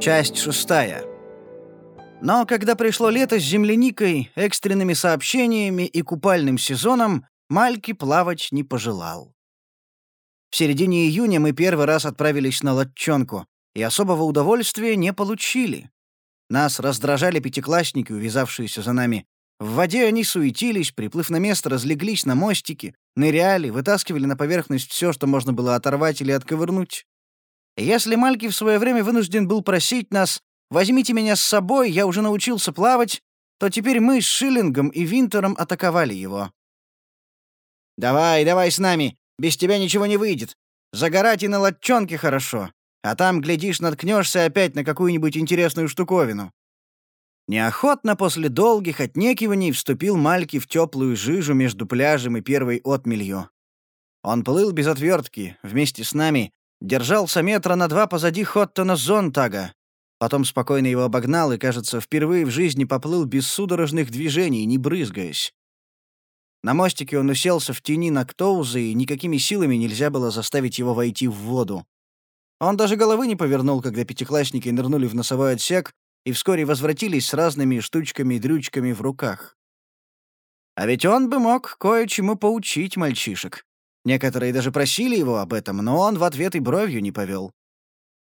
Часть шестая. Но когда пришло лето с земляникой, экстренными сообщениями и купальным сезоном, Мальки плавать не пожелал. В середине июня мы первый раз отправились на лодчонку, и особого удовольствия не получили. Нас раздражали пятиклассники, увязавшиеся за нами. В воде они суетились, приплыв на место, разлеглись на мостике, ныряли, вытаскивали на поверхность все, что можно было оторвать или отковырнуть. Если Мальки в свое время вынужден был просить нас «возьмите меня с собой, я уже научился плавать», то теперь мы с Шиллингом и Винтером атаковали его. «Давай, давай с нами, без тебя ничего не выйдет. Загорать и на лодчонке хорошо, а там, глядишь, наткнешься опять на какую-нибудь интересную штуковину». Неохотно после долгих отнекиваний вступил Мальки в теплую жижу между пляжем и первой отмелью. Он плыл без отвертки, вместе с нами, Держался метра на два позади Хоттона Зонтага. Потом спокойно его обогнал и, кажется, впервые в жизни поплыл без судорожных движений, не брызгаясь. На мостике он уселся в тени Нактоуза, и никакими силами нельзя было заставить его войти в воду. Он даже головы не повернул, когда пятиклассники нырнули в носовой отсек и вскоре возвратились с разными штучками и дрючками в руках. А ведь он бы мог кое-чему поучить мальчишек. Некоторые даже просили его об этом, но он в ответ и бровью не повел.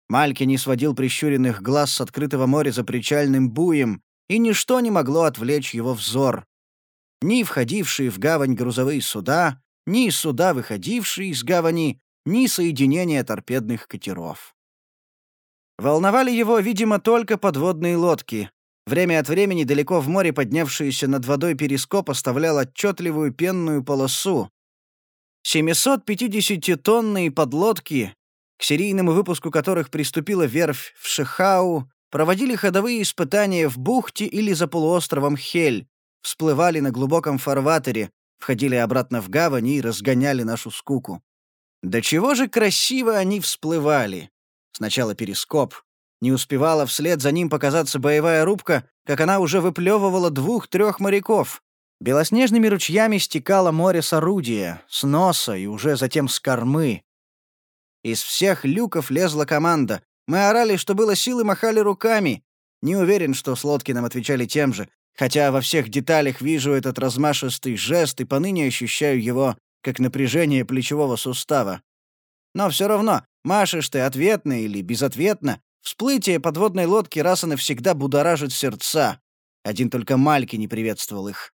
Мальки не сводил прищуренных глаз с открытого моря за причальным буем, и ничто не могло отвлечь его взор. Ни входившие в гавань грузовые суда, ни суда, выходившие из гавани, ни соединения торпедных катеров. Волновали его, видимо, только подводные лодки. Время от времени далеко в море поднявшийся над водой перископ оставлял отчетливую пенную полосу, 750-тонные подлодки, к серийному выпуску которых приступила верфь в Шихау, проводили ходовые испытания в бухте или за полуостровом Хель, всплывали на глубоком фарватере, входили обратно в гавань и разгоняли нашу скуку. До чего же красиво они всплывали. Сначала перископ. Не успевала вслед за ним показаться боевая рубка, как она уже выплевывала двух-трех моряков. Белоснежными ручьями стекало море с орудия, с носа и уже затем с кормы. Из всех люков лезла команда. Мы орали, что было силы, махали руками. Не уверен, что с лодки нам отвечали тем же, хотя во всех деталях вижу этот размашистый жест и поныне ощущаю его как напряжение плечевого сустава. Но все равно, машешь ты ответно или безответно, всплытие подводной лодки раз и навсегда будоражит сердца. Один только Мальки не приветствовал их.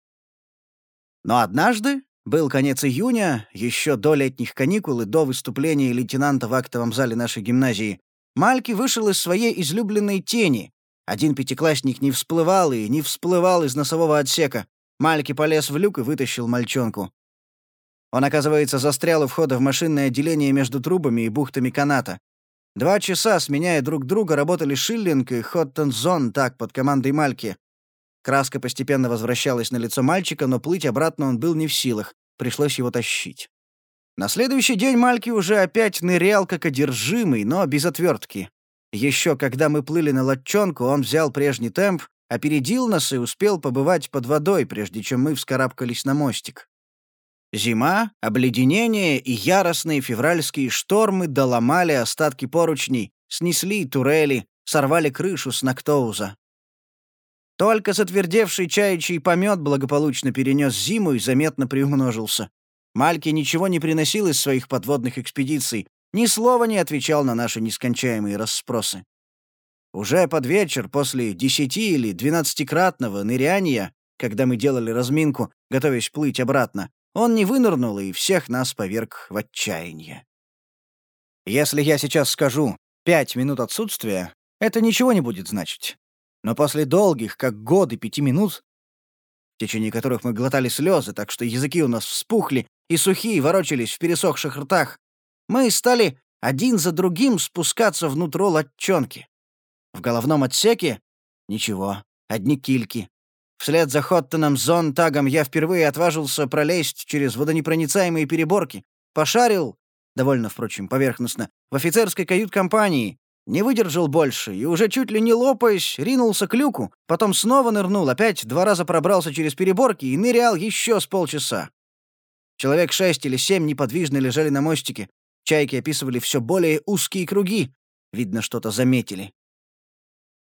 Но однажды, был конец июня, еще до летних каникул и до выступления лейтенанта в актовом зале нашей гимназии, Мальки вышел из своей излюбленной тени. Один пятиклассник не всплывал и не всплывал из носового отсека. Мальки полез в люк и вытащил мальчонку. Он, оказывается, застрял у входа в машинное отделение между трубами и бухтами каната. Два часа, сменяя друг друга, работали Шиллинг и Хоттензон так под командой Мальки. Краска постепенно возвращалась на лицо мальчика, но плыть обратно он был не в силах. Пришлось его тащить. На следующий день Мальки уже опять нырял как одержимый, но без отвертки. Еще когда мы плыли на лодчонку, он взял прежний темп, опередил нас и успел побывать под водой, прежде чем мы вскарабкались на мостик. Зима, обледенение и яростные февральские штормы доломали остатки поручней, снесли турели, сорвали крышу с Нактоуза. Только затвердевший чаячий помет благополучно перенес зиму и заметно приумножился. Мальки ничего не приносил из своих подводных экспедиций, ни слова не отвечал на наши нескончаемые расспросы. Уже под вечер, после десяти или двенадцатикратного ныряния, когда мы делали разминку, готовясь плыть обратно, он не вынырнул и всех нас поверг в отчаяние. Если я сейчас скажу «пять минут отсутствия», это ничего не будет значить. Но после долгих, как годы, пяти минут, в течение которых мы глотали слезы, так что языки у нас вспухли и сухие ворочались в пересохших ртах, мы стали один за другим спускаться внутрь латчонки. В головном отсеке — ничего, одни кильки. Вслед за Хоттоном Зонтагом я впервые отважился пролезть через водонепроницаемые переборки, пошарил, довольно, впрочем, поверхностно, в офицерской кают-компании, не выдержал больше и уже чуть ли не лопаясь, ринулся к люку, потом снова нырнул, опять два раза пробрался через переборки и нырял еще с полчаса. Человек шесть или семь неподвижно лежали на мостике. Чайки описывали все более узкие круги. Видно, что-то заметили.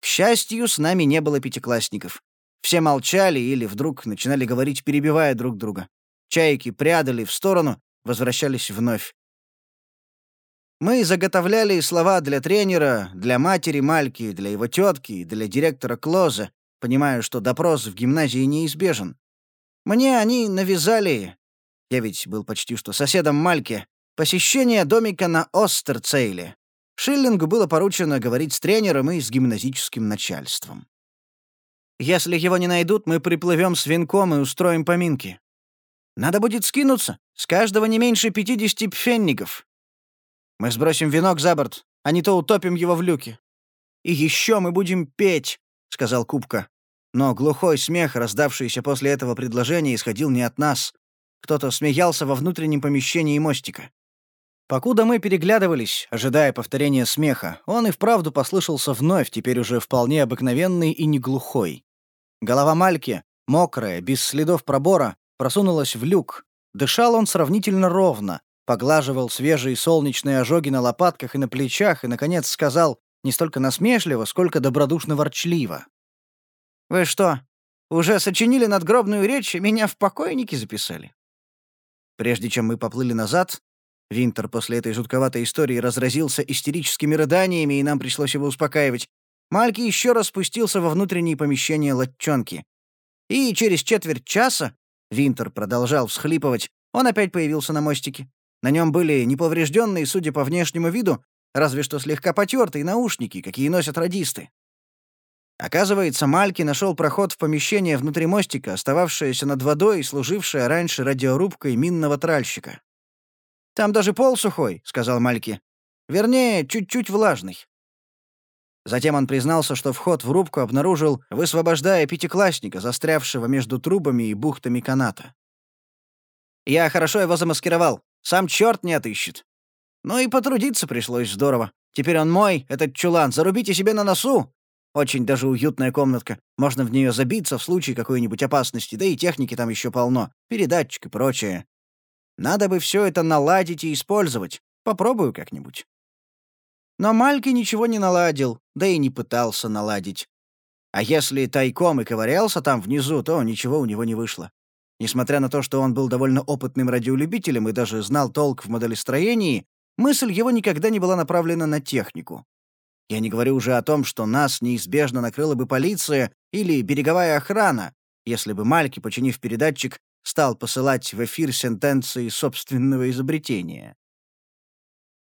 счастью, с нами не было пятиклассников. Все молчали или вдруг начинали говорить, перебивая друг друга. Чайки прядали в сторону, возвращались вновь. Мы заготовляли слова для тренера, для матери Мальки, для его тетки, для директора Клоза, понимая, что допрос в гимназии неизбежен. Мне они навязали, я ведь был почти что соседом Мальки, посещение домика на Остерцейле. Шиллингу было поручено говорить с тренером и с гимназическим начальством. Если его не найдут, мы приплывем с венком и устроим поминки. Надо будет скинуться. С каждого не меньше пятидесяти пфенников. Мы сбросим венок за борт, а не то утопим его в люке. И еще мы будем петь, — сказал Кубка. Но глухой смех, раздавшийся после этого предложения, исходил не от нас. Кто-то смеялся во внутреннем помещении мостика. Покуда мы переглядывались, ожидая повторения смеха, он и вправду послышался вновь, теперь уже вполне обыкновенный и не глухой. Голова Мальки, мокрая, без следов пробора, просунулась в люк. Дышал он сравнительно ровно, поглаживал свежие солнечные ожоги на лопатках и на плечах и, наконец, сказал не столько насмешливо, сколько добродушно-ворчливо. «Вы что, уже сочинили надгробную речь и меня в покойники записали?» Прежде чем мы поплыли назад, Винтер после этой жутковатой истории разразился истерическими рыданиями, и нам пришлось его успокаивать. Мальки еще раз спустился во внутренние помещения латчонки. И через четверть часа Винтер продолжал всхлипывать. Он опять появился на мостике. На нем были неповрежденные, судя по внешнему виду, разве что слегка потертые наушники, какие носят радисты. Оказывается, Мальки нашел проход в помещение внутри мостика, остававшееся над водой и служившее раньше радиорубкой минного тральщика. «Там даже пол сухой», — сказал Мальки. «Вернее, чуть-чуть влажный». Затем он признался, что вход в рубку обнаружил, высвобождая пятиклассника, застрявшего между трубами и бухтами каната. «Я хорошо его замаскировал. Сам черт не отыщет. Ну и потрудиться пришлось здорово. Теперь он мой, этот чулан. Зарубите себе на носу. Очень даже уютная комнатка. Можно в нее забиться в случае какой-нибудь опасности, да и техники там еще полно. Передатчик и прочее. Надо бы все это наладить и использовать. Попробую как-нибудь. Но Мальки ничего не наладил, да и не пытался наладить. А если тайком и ковырялся там внизу, то ничего у него не вышло. Несмотря на то, что он был довольно опытным радиолюбителем и даже знал толк в моделестроении, мысль его никогда не была направлена на технику. Я не говорю уже о том, что нас неизбежно накрыла бы полиция или береговая охрана, если бы Мальки, починив передатчик, стал посылать в эфир сентенции собственного изобретения.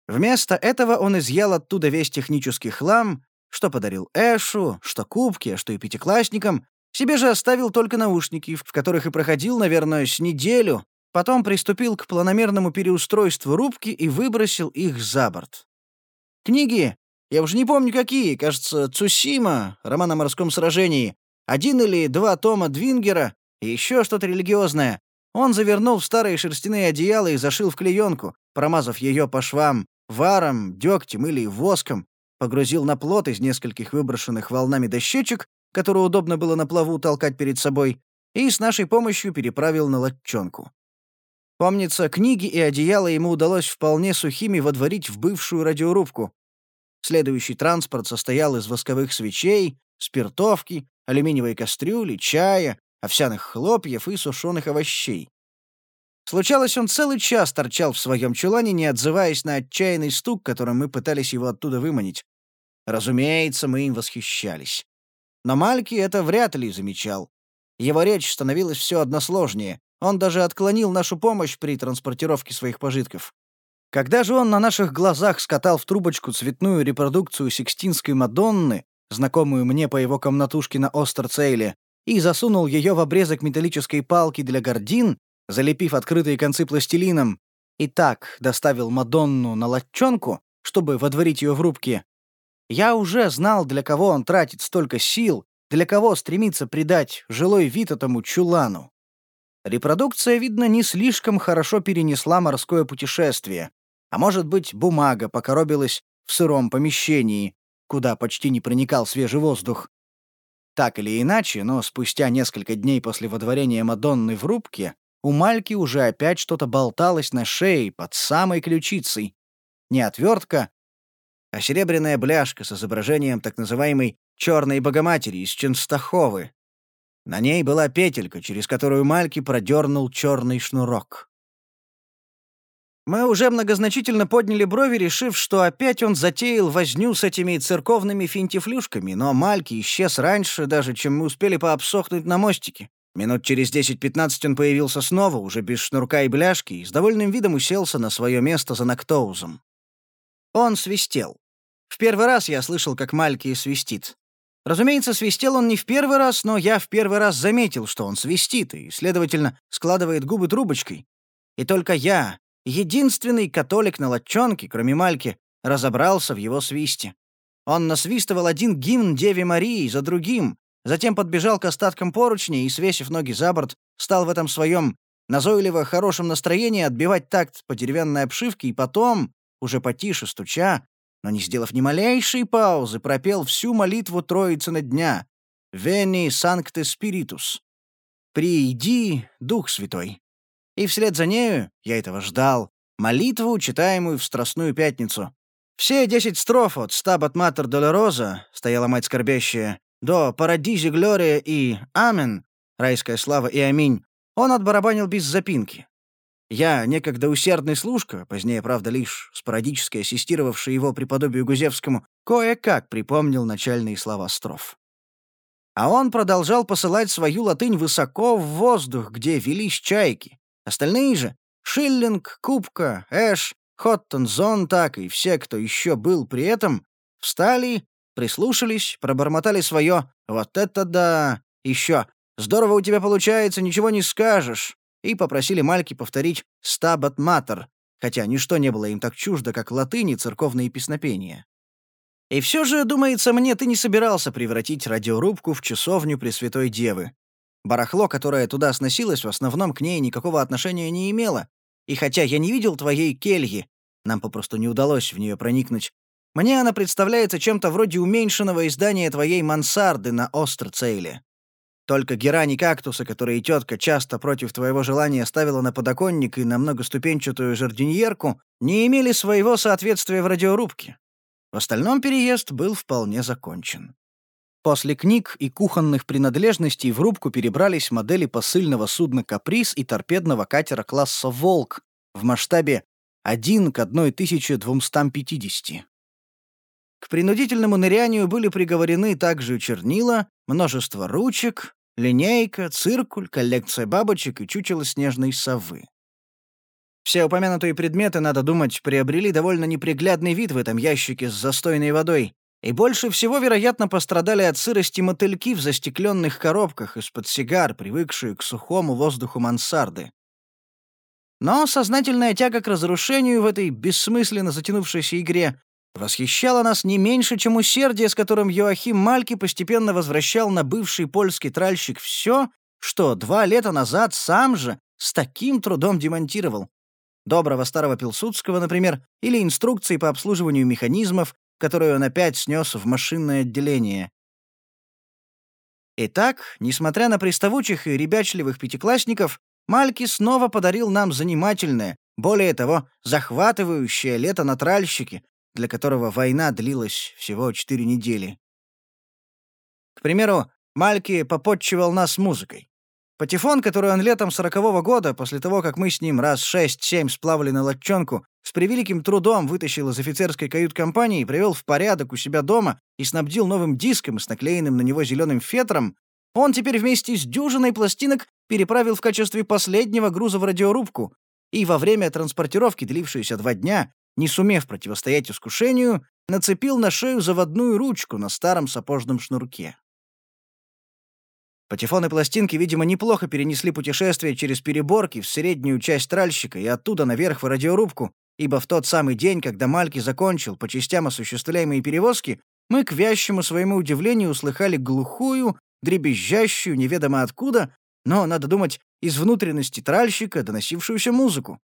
Вместо этого он изъял оттуда весь технический хлам, что подарил Эшу, что кубки, что и пятиклассникам, себе же оставил только наушники, в которых и проходил, наверное, с неделю, потом приступил к планомерному переустройству рубки и выбросил их за борт. Книги, я уже не помню какие, кажется, Цусима, роман о морском сражении, один или два тома Двингера и еще что-то религиозное. Он завернул в старые шерстяные одеяла и зашил в клеенку, промазав ее по швам варом, дегтем или воском, погрузил на плот из нескольких выброшенных волнами дощечек, которые удобно было на плаву толкать перед собой, и с нашей помощью переправил на лодчонку. Помнится, книги и одеяла ему удалось вполне сухими водворить в бывшую радиорубку. Следующий транспорт состоял из восковых свечей, спиртовки, алюминиевой кастрюли, чая, овсяных хлопьев и сушеных овощей. Случалось, он целый час торчал в своем чулане, не отзываясь на отчаянный стук, которым мы пытались его оттуда выманить. Разумеется, мы им восхищались. Но Мальки это вряд ли замечал. Его речь становилась все односложнее. Он даже отклонил нашу помощь при транспортировке своих пожитков. Когда же он на наших глазах скатал в трубочку цветную репродукцию Сикстинской Мадонны, знакомую мне по его комнатушке на Остерцейле, и засунул ее в обрезок металлической палки для гордин, залепив открытые концы пластилином, и так доставил Мадонну на латчонку, чтобы водворить ее в рубке. Я уже знал, для кого он тратит столько сил, для кого стремится придать жилой вид этому чулану. Репродукция, видно, не слишком хорошо перенесла морское путешествие, а может быть, бумага покоробилась в сыром помещении, куда почти не проникал свежий воздух. Так или иначе, но спустя несколько дней после водворения Мадонны в рубке у Мальки уже опять что-то болталось на шее под самой ключицей. Не отвертка, а серебряная бляшка с изображением так называемой «черной богоматери» из Ченстаховы. На ней была петелька, через которую Мальки продернул черный шнурок. Мы уже многозначительно подняли брови, решив, что опять он затеял возню с этими церковными финтифлюшками, но Мальки исчез раньше даже, чем мы успели пообсохнуть на мостике. Минут через 10-15 он появился снова, уже без шнурка и бляшки, и с довольным видом уселся на свое место за Нактоузом. Он свистел. В первый раз я слышал, как Мальки свистит. Разумеется, свистел он не в первый раз, но я в первый раз заметил, что он свистит, и, следовательно, складывает губы трубочкой. И только я, единственный католик на латчонке, кроме Мальки, разобрался в его свисте. Он насвистывал один гимн Деве Марии за другим, затем подбежал к остаткам поручней и, свесив ноги за борт, стал в этом своем назойливо хорошем настроении отбивать такт по деревянной обшивке и потом, уже потише стуча, но не сделав ни малейшей паузы, пропел всю молитву Троицы дня «Вени Санкте Спиритус» «Прииди, Дух Святой». И вслед за нею, я этого ждал, молитву, читаемую в Страстную Пятницу. Все десять строф от «Стабат Матер Долороза» стояла мать скорбящая, до «Парадизи Глория» и «Амен» — «Райская слава» и «Аминь» он отбарабанил без запинки. Я, некогда усердный служка, позднее, правда, лишь спорадически ассистировавший его преподобию Гузевскому, кое-как припомнил начальные слова строф. А он продолжал посылать свою латынь высоко в воздух, где велись чайки. Остальные же — Шиллинг, Кубка, Эш, Хоттон, Зонтак и все, кто еще был при этом, встали, прислушались, пробормотали свое «Вот это да!» еще «Здорово у тебя получается, ничего не скажешь!» И попросили Мальки повторить «стабат матер», хотя ничто не было им так чуждо, как латынь и церковные песнопения. И все же, думается мне, ты не собирался превратить радиорубку в часовню Пресвятой Девы. Барахло, которое туда сносилось, в основном к ней никакого отношения не имело. И хотя я не видел твоей кельи, нам попросту не удалось в нее проникнуть, мне она представляется чем-то вроде уменьшенного издания твоей мансарды на Острцейле. Только герани кактуса, которые тетка часто против твоего желания ставила на подоконник и на многоступенчатую жардиньерку, не имели своего соответствия в радиорубке. В остальном переезд был вполне закончен. После книг и кухонных принадлежностей в рубку перебрались модели посыльного судна «Каприз» и торпедного катера класса «Волк» в масштабе 1 к 1250. К принудительному нырянию были приговорены также чернила, множество ручек, Линейка, циркуль, коллекция бабочек и чучело снежной совы. Все упомянутые предметы, надо думать, приобрели довольно неприглядный вид в этом ящике с застойной водой, и больше всего, вероятно, пострадали от сырости мотыльки в застекленных коробках из-под сигар, привыкшие к сухому воздуху мансарды. Но сознательная тяга к разрушению в этой бессмысленно затянувшейся игре Восхищало нас не меньше, чем усердие, с которым Йоахим Мальки постепенно возвращал на бывший польский тральщик все, что два лета назад сам же с таким трудом демонтировал. Доброго старого Пилсудского, например, или инструкции по обслуживанию механизмов, которые он опять снес в машинное отделение. Итак, несмотря на приставучих и ребячливых пятиклассников, Мальки снова подарил нам занимательное, более того, захватывающее лето на тральщике, для которого война длилась всего четыре недели. К примеру, Мальки попотчевал нас музыкой. Патефон, который он летом сорокового года, после того, как мы с ним раз шесть-семь сплавали на латчонку, с превеликим трудом вытащил из офицерской кают-компании, привел в порядок у себя дома и снабдил новым диском с наклеенным на него зеленым фетром, он теперь вместе с дюжиной пластинок переправил в качестве последнего груза в радиорубку, и во время транспортировки, длившейся два дня, не сумев противостоять искушению, нацепил на шею заводную ручку на старом сапожном шнурке. Патефоны пластинки, видимо, неплохо перенесли путешествие через переборки в среднюю часть тральщика и оттуда наверх в радиорубку, ибо в тот самый день, когда Мальки закончил по частям осуществляемые перевозки, мы, к вящему своему удивлению, услыхали глухую, дребезжащую, неведомо откуда, но, надо думать, из внутренности тральщика доносившуюся музыку.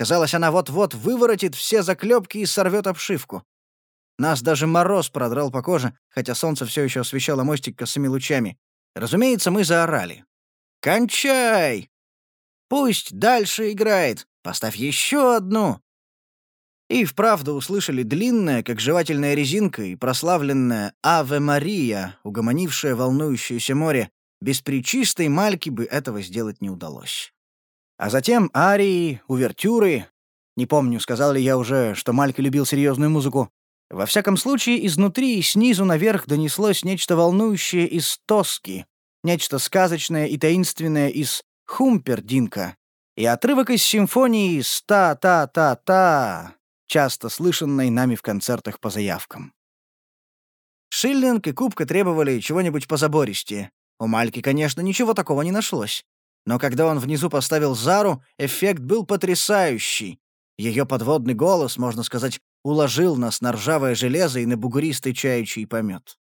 Казалось, она вот-вот выворотит все заклепки и сорвет обшивку. Нас даже мороз продрал по коже, хотя солнце все еще освещало мостик косыми лучами. Разумеется, мы заорали. «Кончай! Пусть дальше играет! Поставь еще одну!» И вправду услышали длинное, как жевательная резинка, и прославленное «Аве Мария», угомонившее волнующееся море. Без причистой мальки бы этого сделать не удалось. А затем арии, увертюры. Не помню, сказал ли я уже, что Малька любил серьезную музыку. Во всяком случае, изнутри и снизу наверх донеслось нечто волнующее из тоски, нечто сказочное и таинственное из Хумпердинка, и отрывок из симфонии «Ста-та-та-та», часто слышанной нами в концертах по заявкам. Шиллинг и Кубка требовали чего-нибудь позабористее. У Мальки, конечно, ничего такого не нашлось. Но когда он внизу поставил Зару, эффект был потрясающий. Ее подводный голос, можно сказать, уложил нас на ржавое железо и на бугуристый чаючий помет.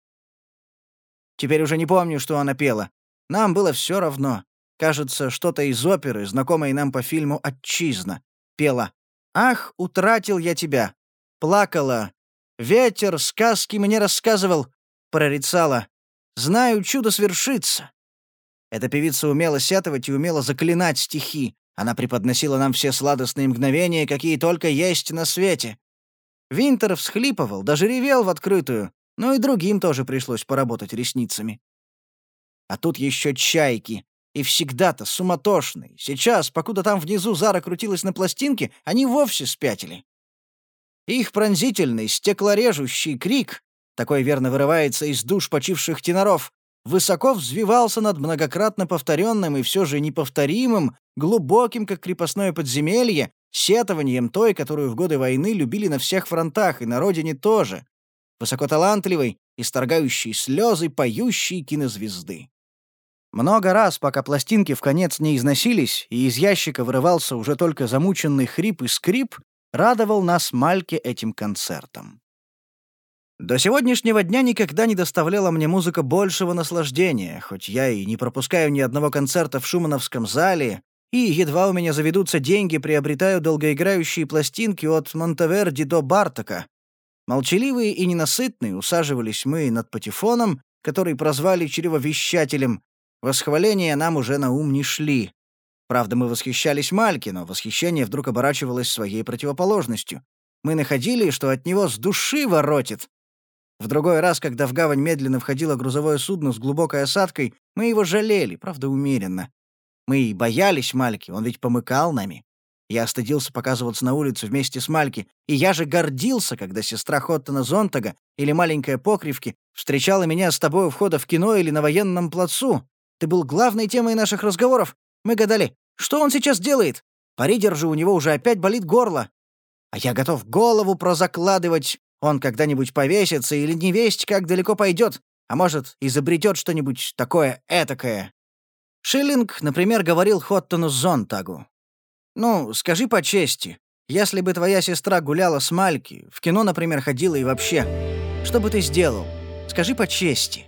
Теперь уже не помню, что она пела. Нам было все равно. Кажется, что-то из оперы, знакомой нам по фильму «Отчизна». Пела «Ах, утратил я тебя». Плакала. «Ветер сказки мне рассказывал». Прорицала. «Знаю, чудо свершится». Эта певица умела сетовать и умела заклинать стихи. Она преподносила нам все сладостные мгновения, какие только есть на свете. Винтер всхлипывал, даже ревел в открытую, но и другим тоже пришлось поработать ресницами. А тут еще чайки. И всегда-то суматошные. Сейчас, покуда там внизу Зара крутилась на пластинке, они вовсе спятили. Их пронзительный, стеклорежущий крик, такой верно вырывается из душ почивших теноров, высоко взвивался над многократно повторенным и все же неповторимым, глубоким, как крепостное подземелье, сетованием той, которую в годы войны любили на всех фронтах и на родине тоже, высокоталантливой, исторгающей слезы, поющей кинозвезды. Много раз, пока пластинки в конец не износились, и из ящика вырывался уже только замученный хрип и скрип, радовал нас Мальке этим концертом. До сегодняшнего дня никогда не доставляла мне музыка большего наслаждения, хоть я и не пропускаю ни одного концерта в Шумановском зале, и едва у меня заведутся деньги, приобретаю долгоиграющие пластинки от Монтеверди до Бартака. Молчаливые и ненасытные усаживались мы над патефоном, который прозвали чревовещателем. Восхваления нам уже на ум не шли. Правда, мы восхищались Мальки, но восхищение вдруг оборачивалось своей противоположностью. Мы находили, что от него с души воротит. В другой раз, когда в гавань медленно входило грузовое судно с глубокой осадкой, мы его жалели, правда, умеренно. Мы и боялись Мальки, он ведь помыкал нами. Я стыдился показываться на улице вместе с Мальки, и я же гордился, когда сестра Хоттона Зонтага или маленькая Покривки встречала меня с тобой у входа в кино или на военном плацу. Ты был главной темой наших разговоров. Мы гадали, что он сейчас делает? Пари держу, у него уже опять болит горло. А я готов голову прозакладывать. Он когда-нибудь повесится или не весть, как далеко пойдет, а может, изобретет что-нибудь такое этакое. Шиллинг, например, говорил Хоттону Зонтагу. «Ну, скажи по чести, если бы твоя сестра гуляла с Мальки, в кино, например, ходила и вообще, что бы ты сделал? Скажи по чести».